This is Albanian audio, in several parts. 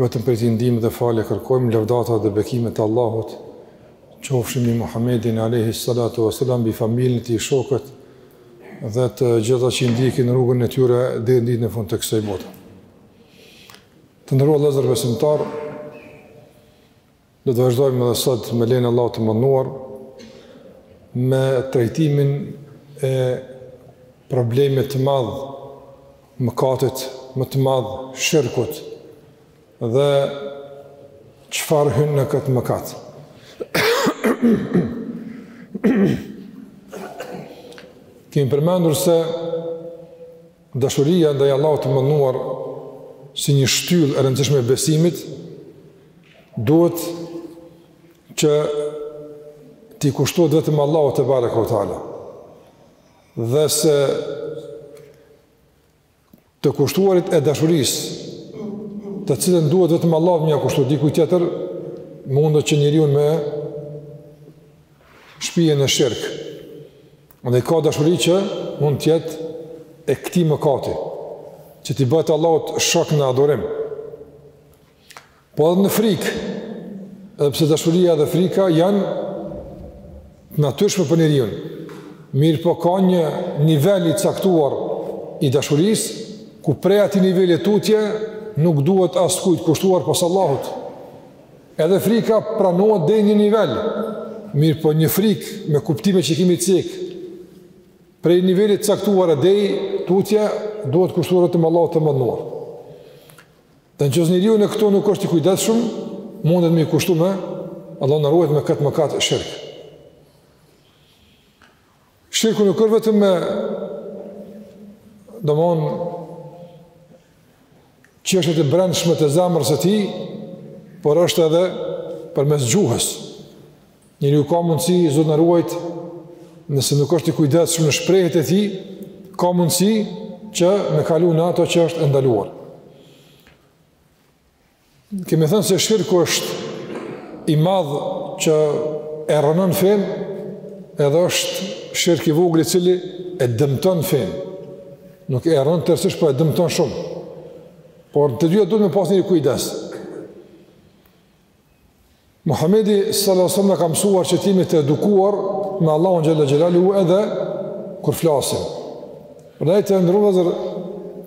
Vetëm prej Tij ndihmë dhe falje kërkojmë, lavdatat dhe bekimet e Allahut qofshin mbi Muhammedin alayhi salatu wa salam, mbi familjen e tij, shokët dhe të gjithë ata që ndjekin rrugën e tyre deri në ditën e fundit të kësaj bote. Të nderuar vëllezër besimtarë, Do të vazhdojmë edhe sot me lejen e Allahut të madhëruar me trajtimin e problemit të madh mëkatit më të madh shirkut dhe çfarë hyn në këtë mëkat. Kemi përmendur se Dashuria ndaj Allahut të Madhëruar si një shtyllë e rëndësishme e besimit duhet që t'i kushtohet vetëm Allahut tebareke ue teala. Dhe se të kushtuarit e dashurisë, të cilën duhet vetëm Allahut m'ia kushtu dikujt tjetër, mundet që njeriun me shpie në shirk. Andaj ka dashuri që mund të jetë e këtij mëkati, që t'i bëhet Allahut shok në adhurim. Po edhe në frikë, edhe pse dashuria dhe frika janë të natyrshme për njeriun. Mirëpo ka një nivel i caktuar i dashurisë ku prej atij niveli e tutje nuk duhet askujt kushtuar pos Allahut. Edhe frika pranohet deri një nivel, mirëpo një frikë me kuptimin që e kemi cek prej nivelit të caktuar e deri tutje duhet kushtuar vetëm Allahut të madhëruar. Dhe në qoftë se njeriu në këto nuk është i kujdesshëm, mundet me i kushtu me, Allah na ruajt me këtë mëkat shirk. Shirku nuk është vetëm me domethënë çështjet e brendshme të zemrës së tij, por është edhe përmes gjuhës. Njeriu ka mundësi, Zoti na ruajt, nëse nuk është i kujdesshëm në shprehjet e tij, ka mundësi që me kalu në atë që është e ndaluar. Kemi thënë se shirku është i madh që e rrënon fenë, edhe është shirk i vogël i cili e dëmton fenë. Nuk e rrënon tërësisht, por e dëmton shumë. Por të dyja duhet me pas një kujdes. Muhamedi sallallahu alaihi wasallam na ka mësuar që të jemi të edukuar me Allahun xhele xhelaluhu edhe kur flasim. Prandaj të nderuar vëllezër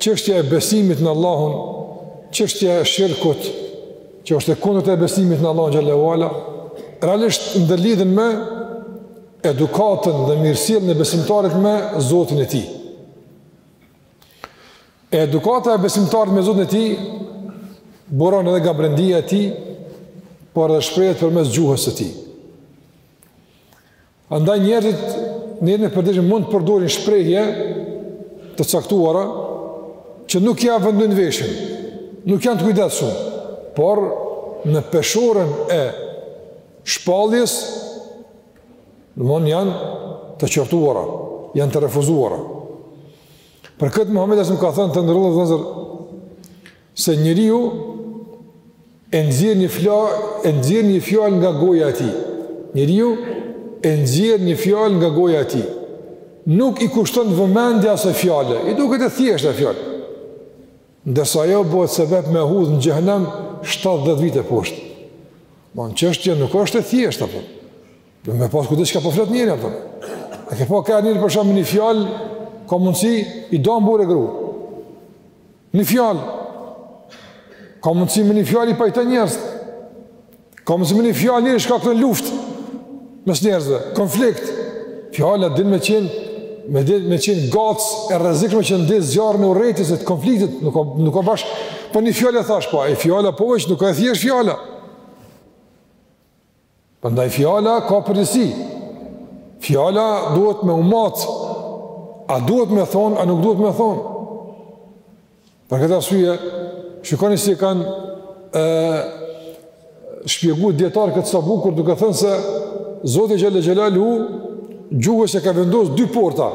çështja e besimit në Allahun, çështja e shirkut, që është e kundërt e besimit në Allahun xhele ue ala, realisht ndërlidhen me edukatën dhe mirësjelljen e besimtarit me Zotin e tij. E edukata e besimtarit me Zotin e tij buron edhe nga brendia e tij, por edhe shprehet përmes gjuhës së tij. Andaj njerëzit në jetën e përditshme mund të përdorin shprehje të caktuara që nuk ja vendojnë veshin, nuk janë të kujdesshëm, por në peshorën e shpalljes Domethënë janë të qortuara, janë të refuzuara. Për këtë Muhammedi alejhi selam ka thënë të nderuar vëllezër, se njeriu e nxjerr një, fja, e nxjerr një fjalë nga goja e tij. Njeriu e nxjerr një fjalë nga goja e tij. Nuk i kushton vëmendje asaj fjale, i duket e thjeshtë ajo fjalë. Ndërsa ajo bëhet sebep me hudh në xhehenem 70 vite poshtë. Domethënë, çështja nuk është e thjeshtë apo. Do me pas kujdes çka po flet njeri apo. E ke pa ka njeri për shembull një fjalë ka mundsi i dan burrë e gru. Një fjalë ka mundsi me një fjalë i pajton njerëz. Ka mundësi me një fjalë njeri shkakton luftë mes njerëzve, konflikt. Fjala din me qenë, me, din, me qenë gacë e rrezikshme që ndez zjarrin e urrejtjes e të konfliktit, nuk ka, nuk ka bash, po një fjalë e thash, po një fjalë po veç, nuk ka e thjeshtë fjala. Prandaj fjala ka përgjegjësi. Fjala duhet me u mat, a duhet me thonë, a nuk duhet me thonë. Për këtë arsye, shikoni si e kanë e, shpjegu dijetarët këtë sa bukur duke thënë se Zoti xhele xhelaluhu gjuhës ia ka vendosë dy porta.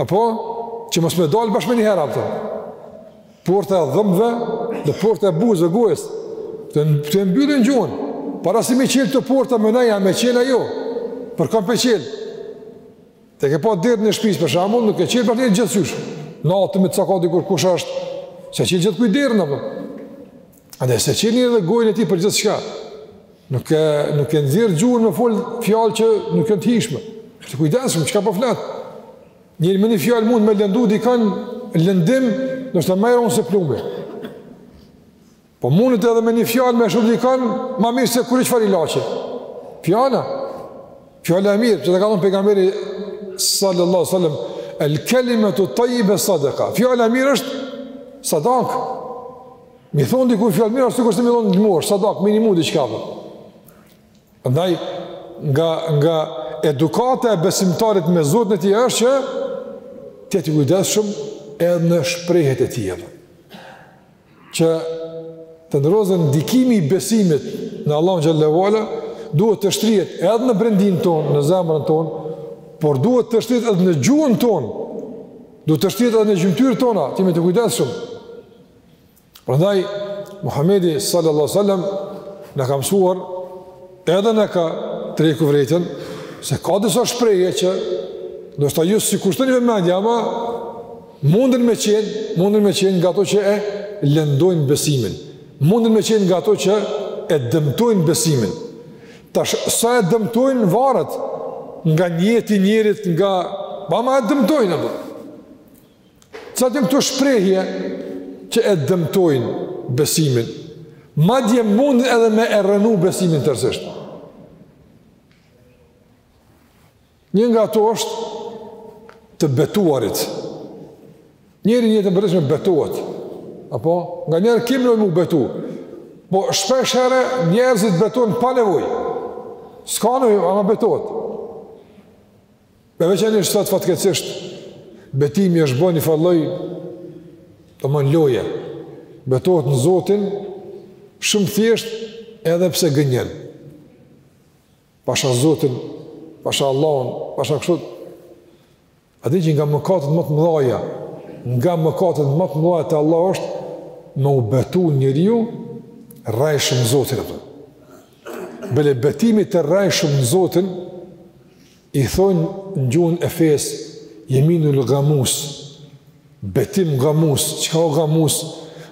Apo? Që mos me dalë bash menjëherë, apo. Porta e dhëmbëve dhe porta e buzëve, gojës. Të, të mbyllin gjuhën. Para se me i çelë këto porta mendo a me çelë a jo. Për kan po e çel. E ke pa derën e shtëpisë për shembull, nuk e çel për atë gjithqysh. Natën me të cakat dikush, kush është, s'e çel gjithkujt derën apo. Andaj s'e çel njeri edhe gojën e tij për gjithçka. Nuk e, nuk e nxjerr gjuhën me folë fjalë që nuk janë të hijshme. Është i kujdesshëm çka po flet. Njeri me një fjalë mund me lëndu dikan lëndim, ndoshta ma i randë se plumbi. Po mundet edhe me një fjalë me shëru dikon, ma mirë se kurrfarë ilaçi. Fjala, fjala e mirë, çka ka thënë pejgamberi sallallahu sallam, el kelimetu tajibe sadeka. Fjala e mirë është sadak. Me i thonë dikujt fjalë të mirë, është sikur me i dhonë në dorë sadak, me i ndihmu diçka dhe. Ndaj, nga, nga edukata e besimtarit me Zotin e tij është që të jetë i kujdesshëm edhe në shprehjet e tij edhe. Që të ndrroz ndikimi i besimit në Allah xhele ve ala, duhet të shtrihet edhe në brendinë tonë, në zemrën tonë, por duhet të shtrihet edhe në gjuhën tonë, duhet të shtrihet edhe në gjymtyrët tona, të jemi të kujdesshëm. Prandaj, Muhammedi sallallahu alejhi selam na ka msuar edhe na ka tërheku vrejtjen, se ka disa shprehje që ndoshta ju s'i kushtoni vëmendje, ama Munden me qenë, munden me qenë nga ato që e lëndojnë besimin. Munden me qenë nga ato që e dëmtojnë besimin. Tash, sa e dëmtojnë varet nga nijeti i njerit, nga... Po ama e dëmtojnë, dhe. Sa të këtu shprehje që e dëmtojnë besimin. Madje munden edhe me e rrënu besimin tërsisht. Një nga ato është të betuarit. Njeri n'jetë t'përditshme betohet. Apo, nganjëherë kemi nevojë me u betu. Po, shpeshherë njerëzit betohen pa nevojë. S'ka nevojë, ama betohet. E veçanërisht tash fatkeqësisht, betimi është bërë njëfarë lloj domethënë loje. Betohet në Zotin, shumë thjesht edhe pse gënjen. Pasha Zotin, pasha Allahun, pasha kështu. A di që nga mëkatet ma t'mdhaja,, nga mëkatet ma të mdhaja te Allahu është me u betu njeriu rrejshëm n'Zotin atë. Bele betimit të rrejshëm n'Zotin i thonë në gjuhën e fesë jeminul gamus Betim gamus, çka o gamus?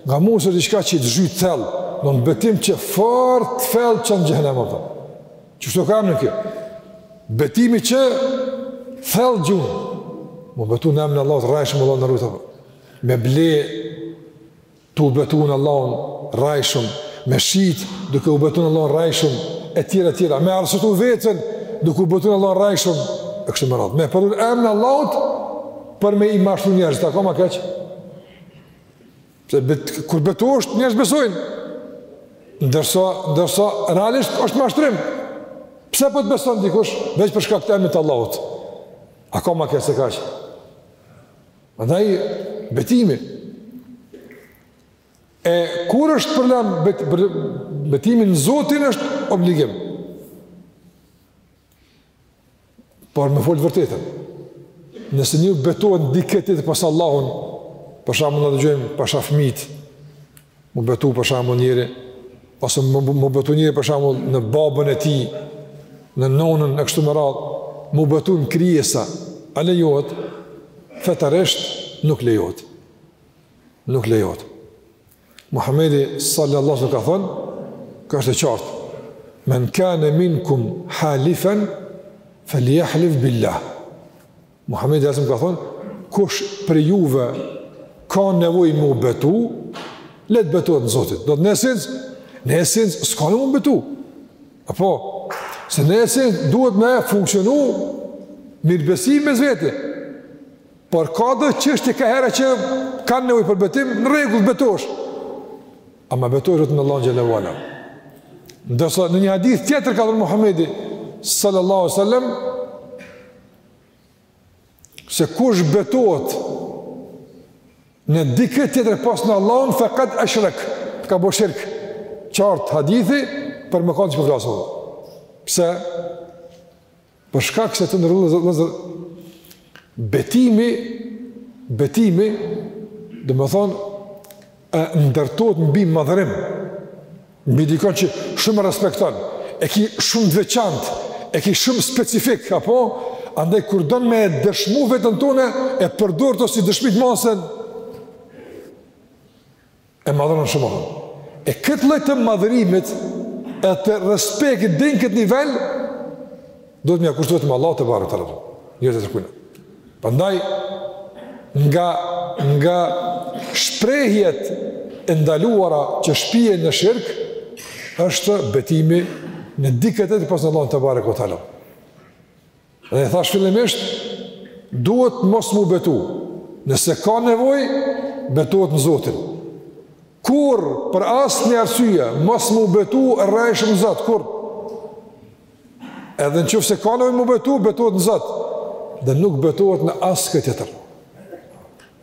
Gamus i thonë diçka që të zhyt thell, domethënë betim që fort të thell çan xhehenem apo. Që çto kanë kë? Betimi që thell gjum. Me u betu në emrin e Allahut rrejshëm Allah na rujt apo. Me ble Tu u betu në Allahun rrejshëm, me shit duke u betu në Allahun rrejshëm etj etj. Me arsytu veten duke u betu në Allahun rrejshëm e kështu me radhë. Me përdor emrin e Allahut për me i mashtru njerëzit, a ka ma keq? Se bet, kur betohesh njerëzit besojnë. Ndërsa, ndërsa realisht është mashtrim. Pse po të beson dikush veç për shkak të emrit të Allahut? A ka ma keq se kaq? Andaj, betimi. E kur është përlan bet, betimi në Zotin është obligim. Por me folë vërtetën. Nëse njeri betohet n'dikë tjetër pos Allahut, për shembull na dëgjojmë pasha fmijtë, Mu betu për shembull njeri ose më, mu betu njeri për shembull në babën e tij, në nonën e kështu me radhë, mu betu në krijesa. A lejohet? Fetarisht nuk lejohet. Nuk lejohet. Muhamedi sallallahu alaihi wasallam ka thënë, kjo është e qartë. Men kane minkum halifen falyahlif billah. Muhamedi alaihi wasallam ka thënë, kush prej juve ka nevojë me u betu, le të betohet në Zotin. Do të në esencë, në esencë s'ka mu betu. Apo se në esencë duhet me funksionu mirëbesimi mes veti. Por ka do çështje ka herë që ka nevojë për betim, në rregull betohesh. Ama betohesh vetëm në Allahun xhele ue ala. Ndërsa në një hadith tjetër ka thënë Muhamedi sallallahu alaihi wasallam se kush betohet në dikë tjetër pos në Allahun fekad eshrek ka bo shirk qartë hadithi për më kanë që po flasim pse për shkak se të nderuar vëllezër betimi betimi domethonë e ndërtohet mbi madhërim, mbi dikon që shumë e respekton, e ki shumë të veçant, e ki shumë specifik, apo, andaj kur don me e dëshmu veten tonde, e përdor to si dëshmi, masi e madhëron shumë atë. E këtë lloj të madhërimit, edhe të respektit deri në këtë nivel, duhet me ja kushtu vetëm Allahut tebareke ue teala, jo tjetërkujna. Prandaj nga nga shprehjet e ndaluara që shpijnë në shirk është betimi në dikë tjetër pos në Allahun tebareke ue teala. Dhe e thash fillimisht duhet mos mu betu. Nëse ka nevojë betohet në Zotin. Kurrë për asnjë arsye mos mu betu rrejshëm n'Zot kurrë Edhe në qoftë se ka nevojë mu betu, betohet në Zot, dhe nuk betohet në askon tjetër.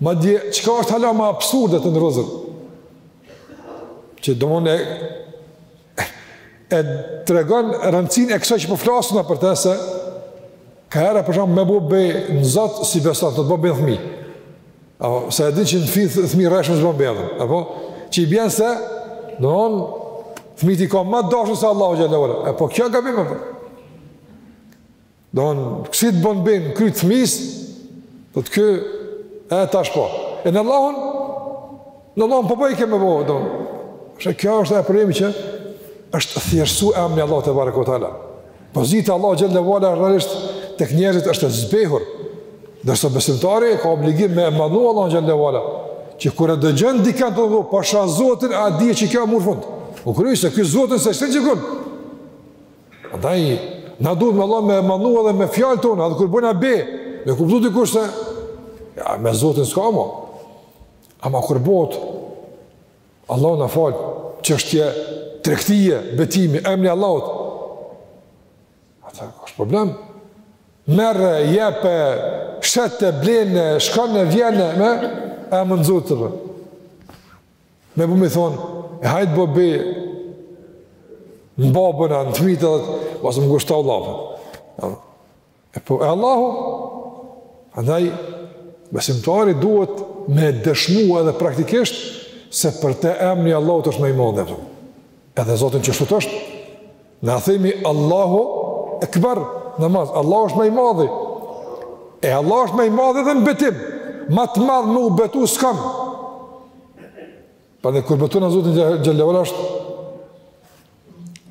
Madje, çka është hala ma absurde të nderuar vëllezër, që domethonë e, e tregon rëndësinë e kësaj që po flasim na për te se, ka hera për shembull me bo be në Zot s'i beson, thot bo be në fmi. Apo, se e din që në fëmi, fëmi rrejshëm s'bon be apo, që i bjen se, domethonë, fëmijt i ka ma t'dashun se Allahu xhele ue ala, e po kjo gabim e për. Domethonë, ky s'të bon be n'kryt fëmis, dhe të kë, e tash po. E në Allahun, Do më po po i ke më bëu, do. Se kjo është e problemi që është thjeshtu emni i Allahut tebareke ue teala. Pozita e Allahut xhel-le ve ala realisht tek njerëzit është e zbehur. Ndërsa besimtari ka obligim me e madhnu Allahun xhel-le ve ala. Që kur e dëgjon dikën të dhe pasha zotin, e di që kjo e mori fund. U kry se kjo zotin se shëtë që kënë. Andaj, na duhet me Allahun me e madhnu dhe me fjalët tona, edhe kur bëjmë be, me kuptu të kërë se, ja, me zotin s'ka ma, Ama kur bohet Allahu na fal, çështje tregtie, betimi, emni i Allahut. Aty është problem. Merre, jepe, shite, blene, shkone vjene, me, e më nëzurë të rëmë. Me bu me thonë, e hajt bo be, në babën, në fëmitë, dhe, basë më gushtë të E po e Allahu, andaj, besimtari duhet me dëshmu edhe praktikisht, se për te emni i Allahut është ma i madhi, për. edhe Zotin qashtu është, na themi Allahu ekber në namaz, Allahu është ma i madhi, e Allahu është ma i madhi edhe në betim, ma të madh me u betu s'kam, prandaj kur u betu në Zotin xhel-le ve ala është,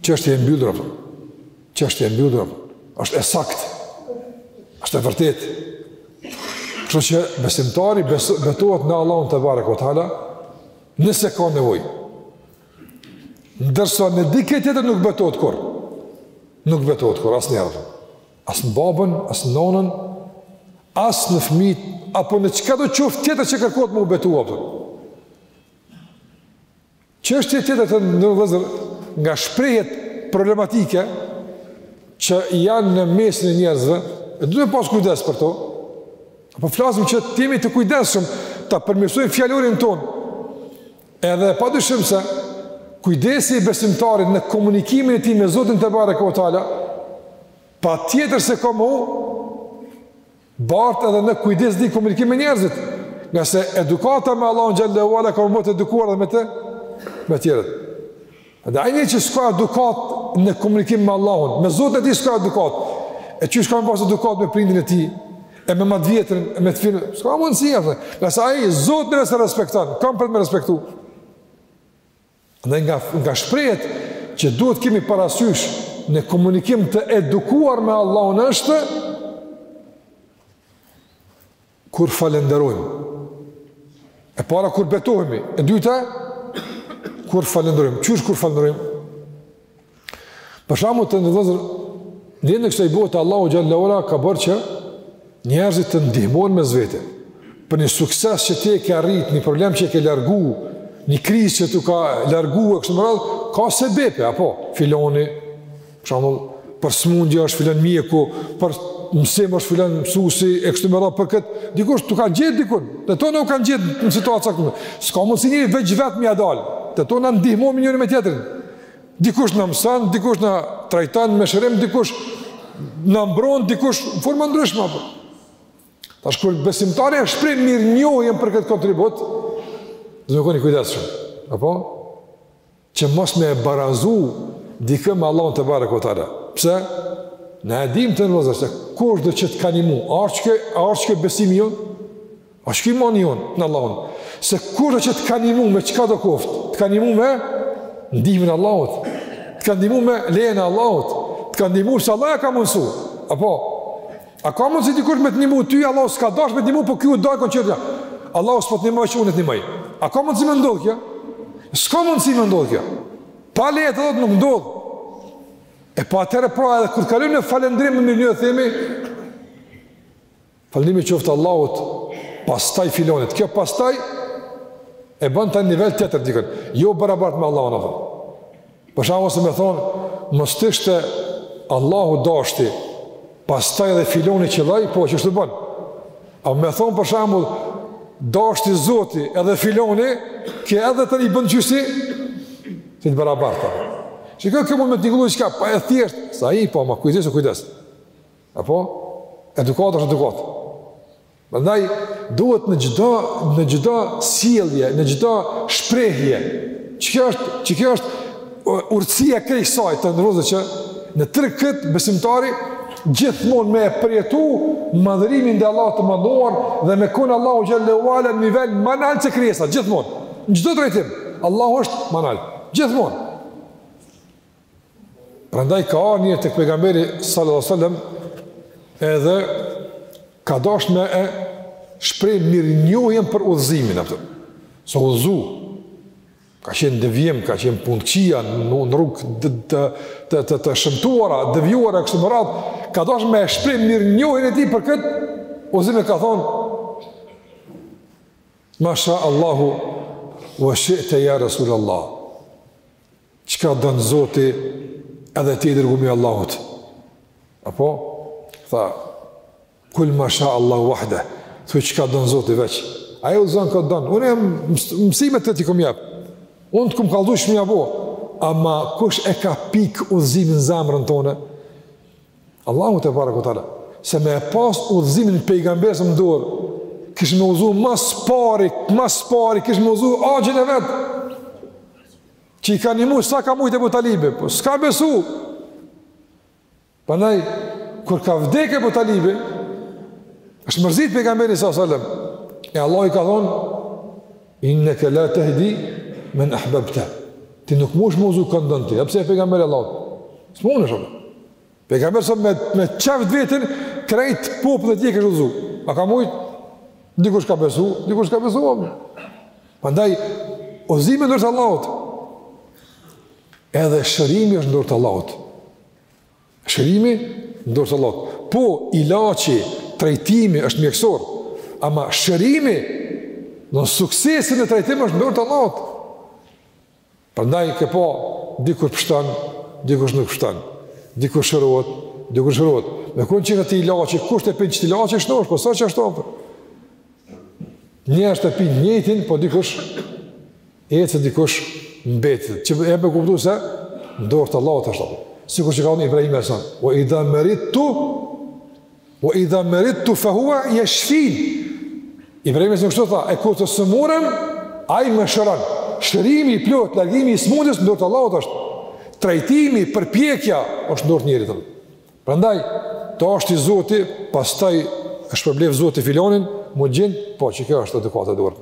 Çështje e mbyllur apo? Çështje e mbyllur apo? Është e saktë. Është e vërtetë. Kështu që besimtari betohet në Allahun tebareke ue teala nëse ka nevojë. Ndërsa në dikë tjetër nuk betohet kurrë. Nuk betohet kurrë asnjëherë. As në babën, as në nonën, as në fëmijët apo në çkado qoftë tjetër që kërkohet me u betu. Çështje tjetër të nderuar vëllezër nga shprehjet problematike që janë në mesin e njerëzve, e duhet me pas kujdes për to. Po flasim që të jemi të kujdesshëm ta përmirësojmë fjalorin tonë. Edhe pa dyshim se kujdesi i besimtarit në komunikimin e tij me Zotin tebareke ue teala patjetër se ka me u Bart edhe në kujdes në komunikim me njerëzit, ngase edukata me Allahun xhel-le ve ala ka me të eduku edhe me të tjerët. Dhe ai që s'ka edukatë në komunikim me Allahun, me Zotin e tij s'ka edukatë. E qysh ka me pas edukatë me prindin e tij, e me ma t'vjetrin, e me të firën, s'ka mundësi atë. Ngase ai Zotin s'e respekton, kan ka me respektu. Andaj, nga shprehjet që duhet kemi parasysh në komunikim të edukuar me Allahun është kur falenderojmë. E para kur betohemi, e dyta kur falenderojmë. Qysh kur falenderojmë? Për shembull të nderuar, edhe në kësaj bote, Allahu xhel-le ve ala ka bërë që njerëzit të ndihmohen mes vete. Për një sukses që ti e ke arrit, një problem që e ke largu, një krizë që t'u ka largu e kështu me radhë, ka sebepe, apo, filani, për shembull, për smundje është filan mjeku, për mësim është filan mësusi e kështu me radhë për këtë, dikush të ka u gjet dikun, domethënë u ka gjet në situatë sa këmë. S'ka mundësi njeri veç vetë me ia dalë, domethënë ndihmojmë njëri me tjetrin. Dikush na mëson, dikush na trajton me shërim, dikush na mbron, dikush në forma të ndryshme apo. Tash kur besimtari e shpreh mirënjohjen për këtë kontribut, do me konë i kujdesshëm. Apo që mos me e barazu dikë me Allahun tebareke ve teala. Pse? Ne e dimë të nderuar, se kushdo që të ka nimu, a është ky, a është ky besimi jonë? A është ky imani jonë, në Allahun, se kushdo që të ka nimu me çkado koftë, të ka nimu me ndihmën e Allahut, të ka nimu me lejen e Allahut, të ka nimu se Allahu e ka mundësu, a po, a ka mundësi dikush me të nimu ty, Allahu s'ka dash me të nimu, po ky o dal ka thonë qe ja, Allahu s'po të nimon qe unë të nimoj, a ka mundësi me ndodhë kjo? S'ka mundësi me ndodhë kjo, pa lejen e Tij nuk ndodh, e po atëherë pra edhe kur kalojmë në falënderim ne themi, Falënderimi qoftë Allahut, pastaj filonit. Kjo pastaj e bën te niveli tjetër dikënd. Jo barabart me Allahun, apo. Për shembull ose me thonë, mos t'ishte Allahu dashti, pastaj edhe filoni qëlloi, po kështu bon. A me thonë për shembull, dashti zoti edhe filoni, ke edhe tani i bon dysi, si të barabartë, apo. Që kjo kjo mund me tingëllu diçka, pak e thjeshtë, sa i, po, ama kujdesi o kujdes. Apo, edukata është edukatë. Prandaj duhet në çdo në çdo sjellje, në çdo shprehje, kjo është, kjo është urtësia e krejt kësaj të nderuar që në tërë këtë besimtari gjithmonë me e përjetu madhërimin ndaj Allahut të madhëruar dhe me kon Allahu xhel-le ve ala në nivel ma nalt se krijesa, gjithmonë, në çdo drejtim, Allahu është ma nalt, gjithmonë. Prandaj ka ardhur njëri tek pejgamberi sallallahu alajhi wasallam edhe ka dashur me e shpreh mirënjohjen për udhëzimin apo. Se pa u udhëzu ka qenë në devijim, ka qenë punë të këqija në rrugë të të të të, të shëmtuara, devijuara kështu me radhë, ka dashur me shpreh mirënjohjen e tij për këtë udhëzim e ka thonë Masha Allahu wa shi'ta ya Rasulullah. Çka don Zoti edhe ti i dërgumi i Allahut. Apo tha kul masha Allah wahde. Thuj çka don Zoti veç. Ai udhzon kon don. Unë jam mësimet t'i kom jap. Unë të kom kallzu shumë apo. Ama kush e ka pik udhëzimin zemrën tonë? Allahu tebareke ve teala. Se me pas udhëzimin pejgamberi në dorë, kish me udhzu ma s'pari, ma s'pari, kish me udhzu axhën e vet. Që i ka nimu, sa ka mujt Ebu Talibi, po s'ka besu. Prandaj, kur ka vdek Ebu Talibi, është mërzit pejgamberi s.a.s. E Allahu i ka thonë, inneke la tehdi men ahbebte. Ti nuk mush me udhzu kon don ti, edhe pse je pejgamber i Allahut. S'munesh. Pejgamberi s.a.s. me qef t'vetin krejt popullin e tij kishte udhëzu. A ka mujt? Dikush ka besu, dikush s'ka besu. Prandaj udhëzimi në dorë të Allahut. Edhe shërimi është në dorë të Allahut. Shërimi në dorë të Allahut. Po ilaçi, trajtimi është mjekësor, ama shërimi në suksesin e trajtimit është në dorë të Allahut. Prandaj ke pa dikush pshton, dikush nuk pshton, dikush shërohet, dikush s'shërohet. Me kon çka te ilaçi, kush të pin qit ilaç ish shnosh, po s'a qashtu apo. Njerëzt e pin njëtin, po dikush ec dikush mbet. Qi e bon me kuptu se në dorë të Allahut është apo. Sikur që ka thënë Ibrahimi a.s., wa idha maridtu Wa idha maridtu fa huwa yashfin. Ibrahimi a.s. kështu tha, e kur të sëmurem, ai më shëron. Shërimi i plot, largimi i smundjes në dorë të Allahut është. Trajtimi, përpjekja është në dorë të njerit. Prandaj, të është i Zoti, pastaj e shpërbleft Zoti filonin, m'u gjin, po qikjo është edukata e duhur.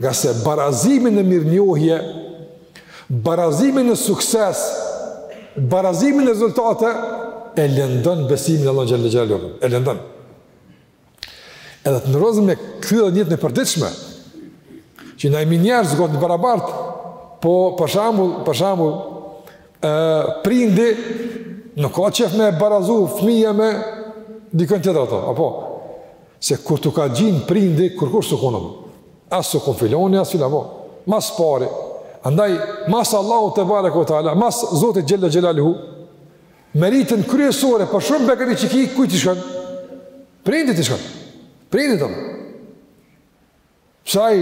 Ngase barazimi në mirënjohje, barazimi në sukses, barazimi në rezultate, e lëndon besimin n'Allahun xhelle xhelaluhu, e lëndon. Edhe te njerëzimi e ke edhe n'jetën e përditshme, që na jemi njerëz gati t'barabartë, po për shembull, për shembull, prindi nuk ka qef me e barazu fëmija me dikën tjetër ato apo? Se kur t'u ka gjin prindi, kërkush s'u konë apo. As s'u konë filoni, as fila po. Ma s'pari. Andaj, mas Allahut tebareke ve teala, mas Zotit xhelle xhelaluhu, meritën kryesore për shumë begati që i ki, kujt i shkon? Prindit i shkon. Prindit apo. Pse ai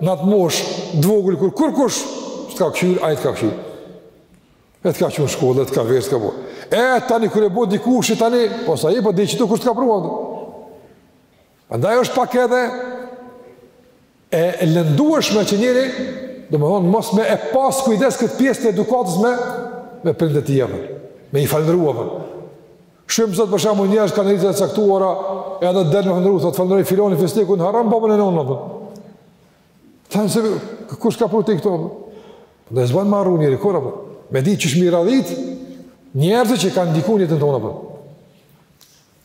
në atë moshë t'vogël kur kurkush s'të ka kqyr, ai të ka kqyr. E të ka çu në shkollë, e të ka verë, të ka bo. E tani kur e bo dikush, e tani, po sa i, po deri qëtu kush të ka pru. Andaj është pak edhe e lëndueshme që njeri, domethënë, mos me e pas kujdes këtë pjesë të edukatës me, me prindët i jepën, me i falënderu apo. Shumë sot për shembull njerëz kanë arritje të caktuara, edhe del me falënderu, thotë falënderoj filanin fistekun, harron babën e nënën apo. Tanë se kush t'ka pru ti këtu? Dhe zban marru njeri kur apo. Me di qysh m'i radhit njerëzit që kanë ndikuar n'jetën tonë apo.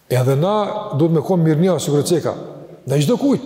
Edhe na duhet me kon mirënjohës sigurisht çka. Në çdo kujt.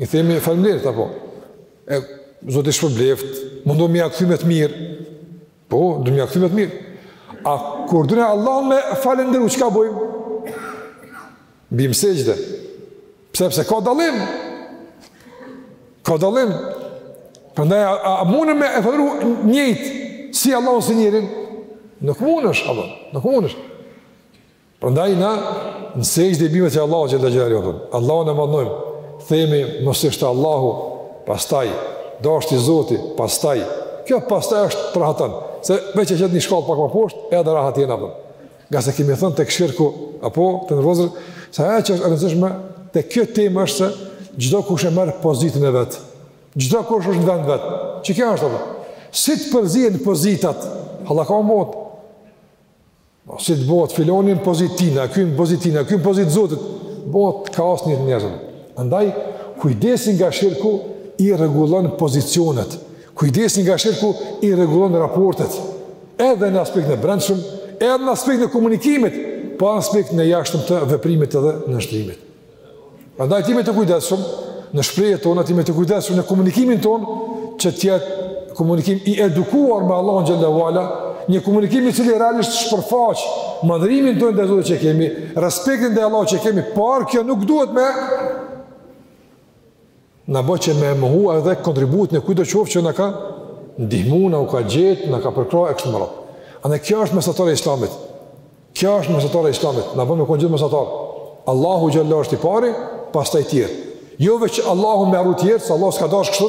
I themi faleminderit apo. E Zoti t'shpërbleftë, mundohem me ia kthy me të mirë. Po, du me ia kthy me të mirë. A kur don Allahun me falenderu, çka bojmë? Bimë n'sexhde. Pse, pse, ka dallim. Ka dallim. Prandaj, a, a, a mundesh me e falenderu njëjtë, si Allahun si njerin? Nuk mundesh, Allah, nuk mundesh. Prandaj na në sexhde bime te Allahu xhel-le xhelaluhu. Allahun e madhnojmë. Themi mos t'ishte Allahu, pastaj dashtë Zoti, pastaj kjo pastaj është për hatan. Se veç e qet një shkallë pak më poshtë, edhe rahat jena apo. Nga se kemi thënë tek shirku apo të nërozër, se ajo që është e rëndësishme te kjo temë është se çdokush e merr pozitën e vet. Çdokush është në vend vet. Qikjo është apo? Si të përzihen pozitat, hallakamë. Po, si të bëhet filani në pozitë tina, ky në pozitë tina, ky në pozitë zotit, bëhet kaos në njerëz. Andaj, kujdesi nga shirku i rregullon pozicionet, kujdesi nga shirku i rregullon raportet, edhe në aspektin e brendshëm, edhe në aspektin e komunikimit, po aspektin e jashtëm të veprimit edhe nënshtrimit. Prandaj të jemi të kujdesshëm në shprehjet tona, të jemi të kujdesshëm në komunikimin tonë që të jetë komunikim i edukuar me Allahun xhel-le ue ala, një komunikim i cili realisht shpërfaq madhërimin tonë ndaj Zotit që kemi, respektin ndaj Allahut që kemi, por kjo nuk duhet me Na bo që me e mohu edhe kontributin e kujtdo qoftë që na ka ndihmu, na u ka gjetë, na ka përkrah e kështu me radhë. A de kjo është mesatare e islamit. Kjo është mesatare e islamit. Na bon me konë gjithë mesatarë. Allahu xhel-le është i pari, pastaj tjerët. Jo veç Allahu me harru tjerët, se Allahu s'ka dashtë kështu.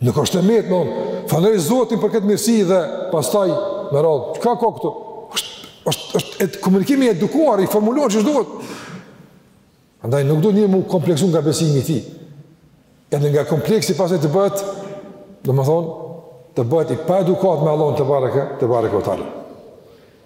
Nuk është e metë me thon falënderoj Zotin për këtë mirësi dhe pastaj me radhë. Çka ka këtu? Është është është et komunikim i edukuar, i formuluar qysh duhet. Andaj nuk do njeri m'u kompleksu nga besimi i tij. Edhe nga kompleksi pastaj të bëhet, domethënë, të bëhet i paedukatë me Allahun tebareke, tebareke ue teala.